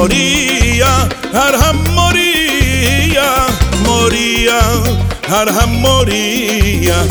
moría, Arham moría, moría, Arham moría.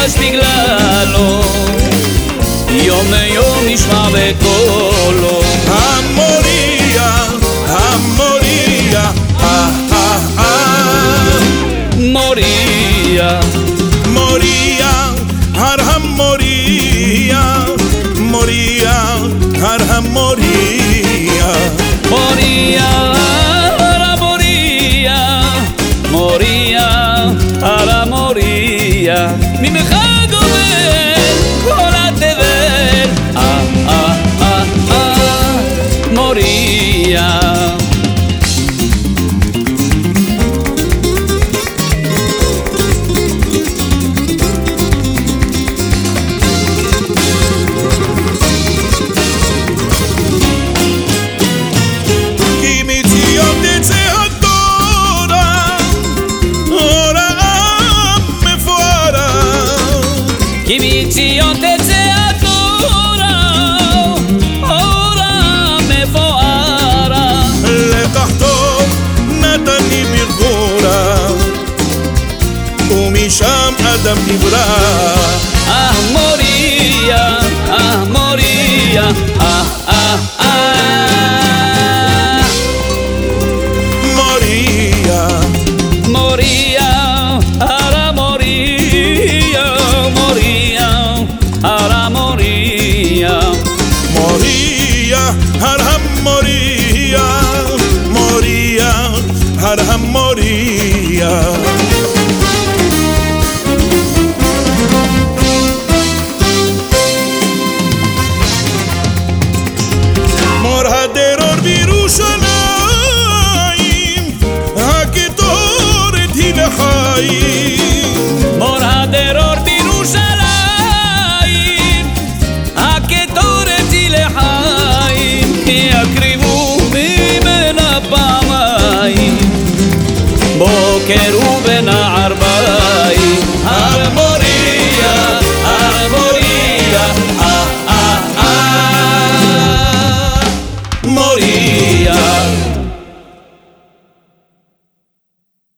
המקדש בגללו יום יום נשמע בקולו המוריה, המוריה, אה, אה, אה. מוריה מוריה, הר המוריה, מוריה, הר המוריה. מוריה הר המוריה מוריה הר הציפייה ממך Imițiotețe adorau Ora me foara. Le tahtom natani birgora Umisham adam divra Ah moria, ah moria, ah ah ah Moria, moria moría, Abraham moría, moría, Abraham moría.